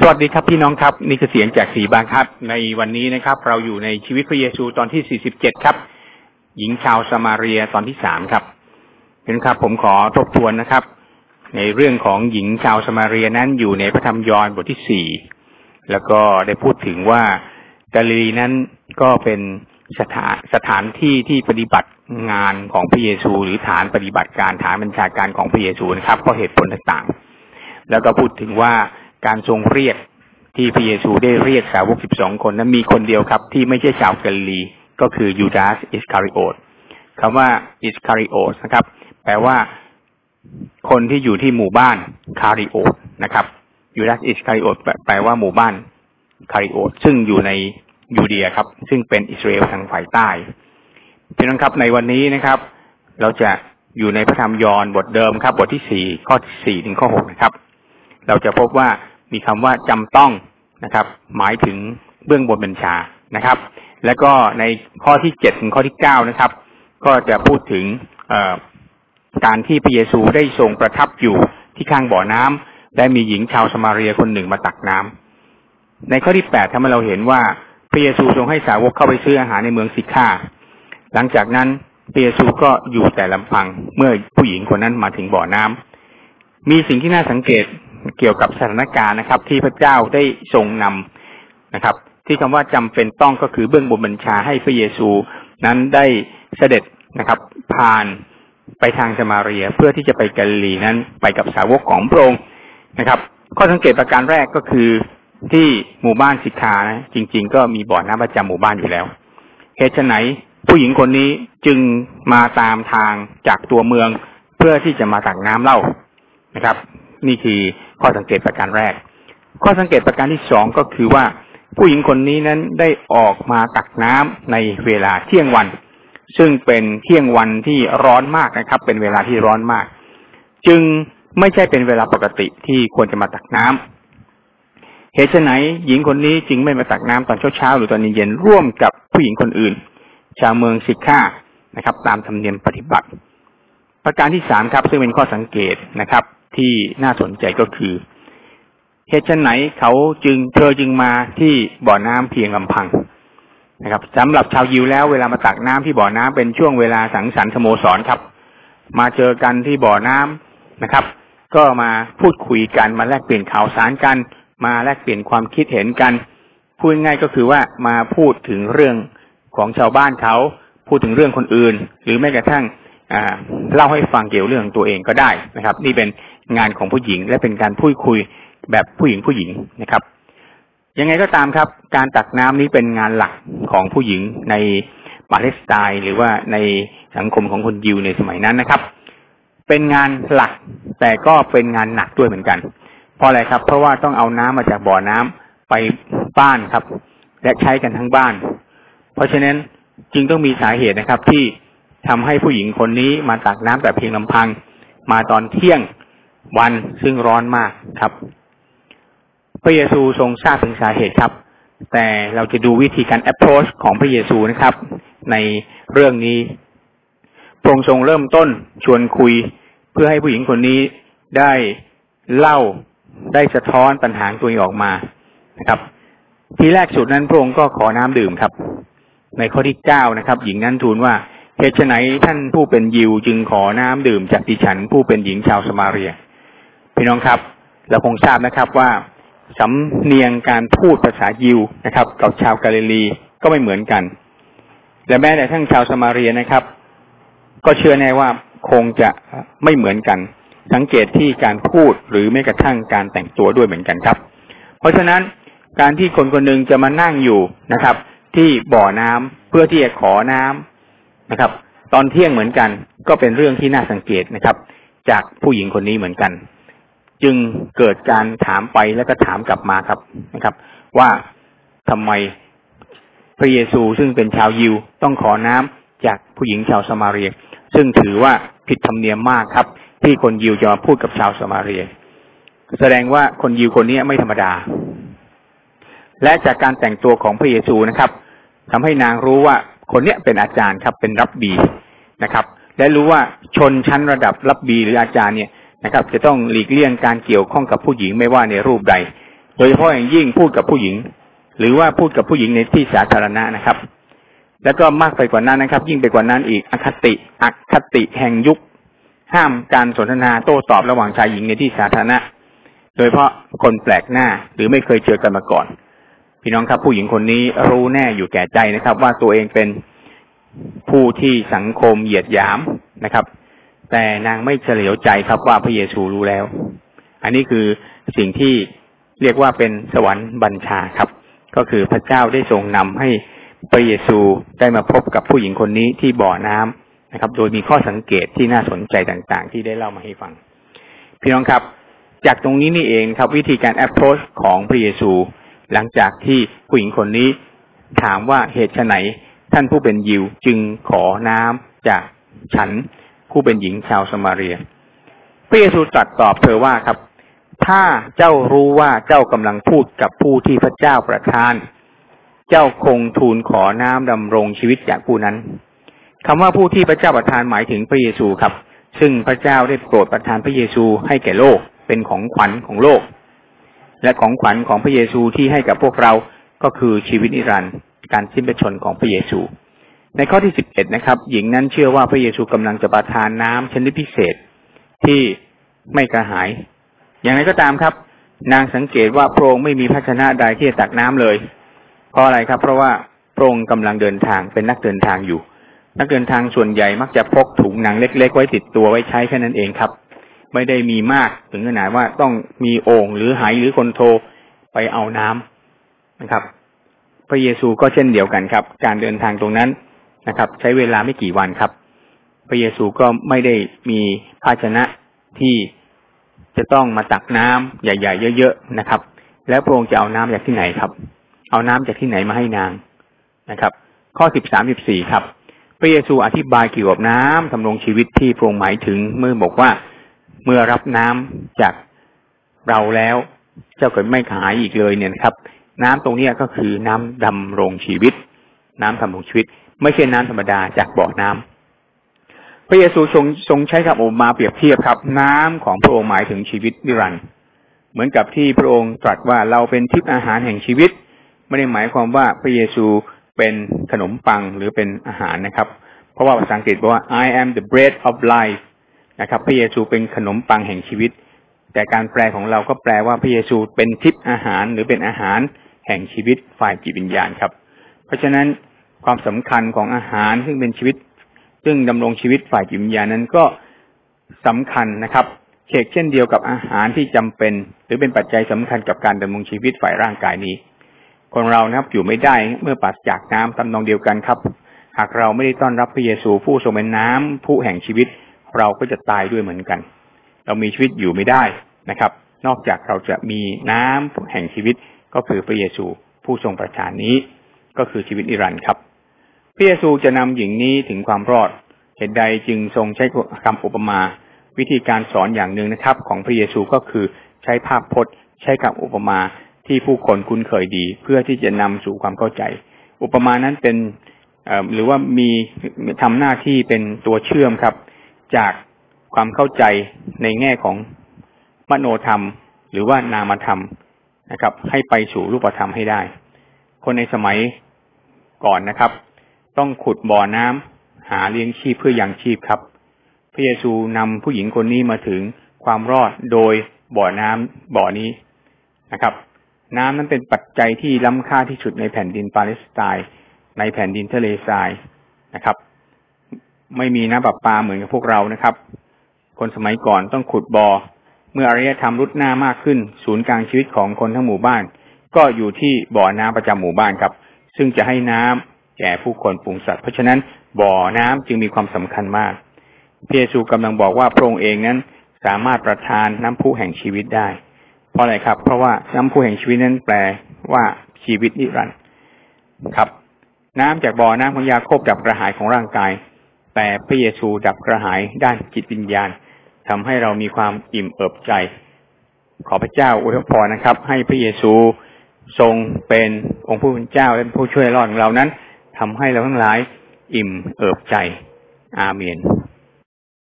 สวัสดีครับพี่น้องครับนี่คือเสียงจากสีบางครับ ในวันนี้นะครับ เราอยู่ในชีวิตพระเยซูตอนที่ 47 ครับ หญิงชาวสมาเรียตอนที่สามครับเห็นครับ ผมขอทบทวนนะครับ ในเรื่องของหญิงชาวสมาเรียนั้นอยู่ในพระธรรมยอห์นบทที่สี่แล้วก็ได้พูดถึงว่ากาลิลีนั้นก็เป็นสถานสถานที่ที่ปฏิบัติงานของพระเยซู หรือฐานปฏิบัติการฐานบัญชาการของพระเยซูนะครับเพราะเหตุผลต่างๆ แล้วก็พูดถึงว่า การทรงเรียกที่พระเยซูได้เรียกสาวกสิบสองคนนั้นมีคนเดียวครับ ที่ไม่ใช่ชาวกาลิลีก็คือยูดาสอิสคาริโอตคำว่าอิสคาริโอตนะครับ แปลว่าคนที่อยู่ที่หมู่บ้านคาริโอตนะครับยูดาสอิสคาริโอตแปลว่าหมู่บ้านคาริโอตซึ่งอยู่ในยูเดียครับ ซึ่งเป็นอิสราเอลทางฝ่ายใต้พี่น้องครับในวันนี้นะครับ เราจะอยู่ในพระธรรมยอห์นบทเดิมครับ บทที่สี่ข้อสี่ถึงข้อหกนะครับ เราจะพบว่า มีคำว่าจำต้องนะครับ หมายถึงเบื้องบนบัญชานะครับ แล้วก็ในข้อที่เจ็ดถึงข้อที่เก้านะครับ ก็จะพูดถึงการที่พระเยซูได้ทรงประทับอยู่ที่ข้างบ่อน้ำและมีหญิงชาวสมาเรียคนหนึ่งมาตักน้ำในข้อที่แปดทำให้เราเห็นว่าพระเยซูทรงให้สาวกเข้าไปซื้ออาหารในเมืองสิกขาหลังจากนั้นพระเยซูก็อยู่แต่ลำพังเมื่อผู้หญิงคนนั้นมาถึงบ่อน้ำมีสิ่งที่น่าสังเกต เกี่ยวกับสถานการณ์นะครับ ที่พระเจ้าได้ทรงนำนะครับ ที่คำว่าจำเป็นต้องก็คือเบื้องบนบัญชาให้พระเยซูนั้นได้เสด็จนะครับ ผ่านไปทางสมาเรียเพื่อที่จะไปกาลิลีนั้นไปกับสาวกของพระองค์นะครับ ข้อสังเกตประการแรกก็คือที่หมู่บ้านสิกขานะจริง ๆ ก็มีบ่อน้ำประจำหมู่บ้านอยู่แล้วเหตุไหนผู้หญิงคนนี้จึงมาตามทางจากตัวเมืองเพื่อที่จะมาตักน้ำเล่านะครับ นี่คือ ข้อสังเกตประการแรก ข้อสังเกตประการที่สองก็คือว่า ผู้หญิงคนนี้นั้นได้ออกมาตักน้ำในเวลาเที่ยงวัน ซึ่งเป็นเที่ยงวันที่ร้อนมากนะครับ เป็นเวลาที่ร้อนมาก จึงไม่ใช่เป็นเวลาปกติที่ควรจะมาตักน้ำเหตุไหนหญิงคนนี้จึงไม่มาตักน้ำตอนเช้าๆหรือตอนเย็นๆร่วมกับผู้หญิงคนอื่น ชาวเมืองสิกขานะครับ ตามธรรมเนียมปฏิบัติ ประการที่สามครับ ซึ่งเป็นข้อสังเกตนะครับ ที่น่าสนใจก็คือเหตุไหนเขาจึงเธอจึงมาที่บ่อน้ำเพียงลำพังนะครับสำหรับชาวยิวแล้วเวลามาตักน้ำที่บ่อน้ำเป็นช่วงเวลาสังสรรค์สโมสรครับ มาเจอกันที่บ่อน้ำนะครับ ก็มาพูดคุยกันมาแลกเปลี่ยนข่าวสารกัน มาแลกเปลี่ยนความคิดเห็นกันพูดง่ายก็คือว่ามาพูดถึงเรื่องของชาวบ้านเขาพูดถึงเรื่องคนอื่น หรือแม้กระทั่งเล่าให้ฟังเกี่ยวเรื่องตัวเองก็ได้นะครับ นี่เป็น งานของผู้หญิง และเป็นการพูดคุยแบบผู้หญิงผู้หญิงนะครับ ยังไงก็ตามครับ การตักน้ำนี้เป็นงานหลักของผู้หญิงในปาเลสไตน์หรือว่าในสังคมของคนยิวในสมัยนั้นนะครับ เป็นงานหลักแต่ก็เป็นงานหนักด้วยเหมือนกัน เพราะอะไรครับ เพราะว่าต้องเอาน้ำมาจากบ่อน้ำไปบ้านครับ และใช้กันทั้งบ้าน เพราะฉะนั้นจึงต้องมีสาเหตุนะครับที่ทำให้ผู้หญิงคนนี้มาตักน้ำแต่เพียงลำพัง มาตอนเที่ยง วันซึ่งร้อนมากครับ พระเยซูทรงทราบถึงสาเหตุครับ แต่เราจะดูวิธีการ approach ของพระเยซูนะครับ ในเรื่องนี้พระองค์ทรงเริ่มต้นชวนคุย เพื่อให้ผู้หญิงคนนี้ได้เล่าได้สะท้อนปัญหาตัวเองออกมานะครับ ทีแรกสุดนั้นพระองค์ก็ขอน้ำดื่มครับ ในข้อที่เก้านะครับ หญิงนั้นทูลว่าเหตุไนท่านผู้เป็นยิวจึงขอน้ำดื่มจากดิฉันผู้เป็นหญิงชาวสมาเรีย พี่น้องครับ เราคงทราบนะครับว่าสำเนียงการพูดภาษายิวนะครับ กับชาวกาลิลีก็ไม่เหมือนกัน และแม้แต่ทั้งชาวสมาเรียนะครับ ก็เชื่อแน่ว่าคงจะไม่เหมือนกัน สังเกตที่การพูดหรือแม้กระทั่งการแต่งตัวด้วยเหมือนกันครับ เพราะฉะนั้นการที่คนคนหนึ่งจะมานั่งอยู่นะครับ ที่บ่อน้ำเพื่อที่จะขอน้ำนะครับ ตอนเที่ยงเหมือนกัน ก็เป็นเรื่องที่น่าสังเกตนะครับ จากผู้หญิงคนนี้เหมือนกัน จึงเกิดการถามไปแล้วก็ถามกลับมาครับนะครับ ว่าทำไมพระเยซูซึ่งเป็นชาวยิวต้องขอน้ำจากผู้หญิงชาวสมาเรีย ซึ่งถือว่าผิดธรรมเนียมมากครับ ที่คนยิวจะมาพูดกับชาวสมาเรีย แสดงว่าคนยิวคนนี้ไม่ธรรมดา และจากการแต่งตัวของพระเยซูนะครับทำให้นางรู้ว่าคนเนี้ยเป็นอาจารย์ครับเป็นรับบีนะครับ และรู้ว่าชนชั้นระดับรับบีหรืออาจารย์เนี่ย นะครับ จะต้องหลีกเลี่ยงการเกี่ยวข้องกับผู้หญิงไม่ว่าในรูปใด โดยเฉพาะอย่างยิ่งพูดกับผู้หญิง หรือว่าพูดกับผู้หญิงในที่สาธารณะนะครับ แล้วก็มากไปกว่านั้นนะครับ ยิ่งไปกว่านั้นอีกอคติอคติแห่งยุค ห้ามการสนทนาโต้ตอบระหว่างชายหญิงในที่สาธารณะ โดยเพราะคนแปลกหน้าหรือไม่เคยเจอกันมาก่อน พี่น้องครับ ผู้หญิงคนนี้รู้แน่อยู่แก่ใจนะครับ ว่าตัวเองเป็นผู้ที่สังคมเหยียดหยามนะครับ แต่นางไม่เฉลียวใจครับว่าพระเยซูรู้แล้ว อันนี้คือสิ่งที่เรียกว่าเป็นสวรรค์บัญชาครับ ก็คือพระเจ้าได้ทรงนำให้พระเยซูได้มาพบกับผู้หญิงคนนี้ที่บ่อน้ำนะครับ โดยมีข้อสังเกตที่น่าสนใจต่างๆ ที่ได้เล่ามาให้ฟัง พี่น้องครับ จากตรงนี้นี่เองครับ วิธีการ approach ของพระเยซู หลังจากที่ผู้หญิงคนนี้ถามว่าเหตุไหนท่านผู้เป็นยิวจึงขอน้ำจากฉัน ผู้เป็นหญิงชาวสมาเรีย พระเยซูตรัสตอบเธอว่าครับ ถ้าเจ้ารู้ว่าเจ้ากำลังพูดกับผู้ที่พระเจ้าประทาน เจ้าคงทูลขอน้ำดำรงชีวิตจากผู้นั้นคำว่าผู้ที่พระเจ้าประทานหมายถึงพระเยซูครับ ซึ่งพระเจ้าได้โปรดประทานพระเยซูให้แก่โลกเป็นของขวัญของโลก และของขวัญของพระเยซูที่ให้กับพวกเราก็คือชีวิตนิรันดร์การสิ้นพระชนของพระเยซู ในข้อที่สิบเอ็ดนะครับ หญิงนั้นเชื่อว่าพระเยซูกำลังจะประทานน้ำชนิดพิเศษที่ไม่กระหาย อย่างไรก็ตามครับ นางสังเกตว่าพระองค์ไม่มีภาชนะใดที่จะตักน้ำเลย เพราะอะไรครับ เพราะว่าพระองค์กำลังเดินทางเป็นนักเดินทางอยู่ นักเดินทางส่วนใหญ่มักจะพกถุงหนังเล็ก ๆ ไว้ติดตัวไว้ใช้แค่นั้นเองครับ ไม่ได้มีมากถึงขนาดว่าต้องมีโอ่งหรือไหหรือคนโทไปเอาน้ำนะครับ พระเยซูก็เช่นเดียวกันครับ การเดินทางตรงนั้น นะครับ ใช้เวลาไม่กี่วันครับ พระเยซูก็ไม่ได้มีภาชนะที่จะต้องมาตักน้ำใหญ่ ๆ เยอะๆนะครับ แล้วพระองค์จะเอาน้ำจากที่ไหนครับ เอาน้ำจากที่ไหนมาให้นางนะครับ ข้อสิบสามสิบสี่ครับ พระเยซูอธิบายเกี่ยวกับน้ำทำรงชีวิตที่พระองค์หมายถึงเมื่อบอกว่าเมื่อรับน้ำจากเราแล้ว เจ้าเกิดไม่ขายอีกเลยเนี่ยครับ น้ำตรงนี้ก็คือน้ำดำรงชีวิตน้ำดำรงชีวิต ไม่ใช่น้ำธรรมดาจากบ่อน้ำพระเยซูทรงทรงใช้คำโอมาเปรียบเทียบครับ น้ำของพระองค์หมายถึงชีวิตนิรันดร์เหมือนกับที่พระองค์ตรัสว่าเราเป็นทิพย์อาหารแห่งชีวิต ไม่ได้หมายความว่าพระเยซูเป็นขนมปังหรือเป็นอาหารนะครับ เพราะว่าภาษาอังกฤษบอกว่า I am the bread of life นะครับ พระเยซูเป็นขนมปังแห่งชีวิต แต่การแปลของเราก็แปลว่าพระเยซูเป็นทิพย์อาหารหรือเป็นอาหารแห่งชีวิตฝ่ายจิตวิญญาณครับ เพราะฉะนั้น ความสำคัญของอาหารซึ่งเป็นชีวิต ซึ่งดำรงชีวิตฝ่ายจิตวิญญาณนั้นก็สำคัญนะครับเชกเช่นเดียวกับอาหารที่จำเป็น หรือเป็นปัจจัยสำคัญกับการดำรงชีวิตฝ่ายร่างกายนี้ คนเรานะครับอยู่ไม่ได้เมื่อปราศจากน้ำตำนองเดียวกันครับ หากเราไม่ได้ต้อนรับพระเยซูผู้ทรงเป็นน้ำผู้แห่งชีวิต เราก็จะตายด้วยเหมือนกัน เรามีชีวิตอยู่ไม่ได้นะครับ นอกจากเราจะมีน้ำแห่งชีวิตก็คือพระเยซูผู้ทรงประทานนี้ ก็คือชีวิตนิรันดร์ครับ พระเยซูจะนำหญิงนี้ถึงความรอด เหตุใดจึงทรงใช้คำอุปมา วิธีการสอนอย่างหนึ่งนะครับ ของพระเยซูก็คือใช้ภาพพจน์ ใช้คำอุปมาที่ผู้คนคุ้นเคยดี เพื่อที่จะนำสู่ความเข้าใจ อุปมานั้นเป็นหรือว่ามีทำหน้าที่เป็นตัวเชื่อมครับ จากความเข้าใจในแง่ของมโนธรรม หรือว่านามธรรมนะครับ ให้ไปสู่รูปธรรมให้ได้ คนในสมัยก่อนนะครับ ต้องขุดบ่อน้ำหาเลี้ยงชีพเพื่อยังชีพครับ พระเยซูนำผู้หญิงคนนี้มาถึงความรอดโดยบ่อน้ำบ่อนี้นะครับ น้ำนั้นเป็นปัจจัยที่ล้ำค่าที่สุดในแผ่นดินปาเลสไตน์ในแผ่นดินทะเลทรายนะครับ ไม่มีน้ำประปาเหมือนกับพวกเรานะครับ คนสมัยก่อนต้องขุดบ่อเมื่ออารยธรรมรุดหน้ามากขึ้น ศูนย์กลางชีวิตของคนทั้งหมู่บ้าน ก็อยู่ที่บ่อน้ำประจำหมู่บ้านครับ ซึ่งจะให้น้ำ แก่ผู้คนปรุงสัตว์ เพราะฉะนั้นบ่อน้ำจึงมีความสำคัญมากพระเยซูกำลังบอกว่าพระองค์เองนั้นสามารถประทานน้ำพุแห่งชีวิตได้ เพราะอะไรครับ เพราะว่าน้ำพุแห่งชีวิตนั้นแปลว่าชีวิตนิรันดร์ครับ น้ำจากบ่อน้ำของยาโคบดับกระหายของร่างกาย แต่พระเยซูดับกระหายด้านจิตวิญญาณทำให้เรามีความอิ่มเอิบใจ ขอพระเจ้าอวยพรนะครับ ให้พระเยซูทรงเป็นองค์ผู้เป็นเจ้าและผู้ช่วยรอดของเรานั้น ทำให้เราทั้งหลาย อิ่มเอิบใจ อาเมน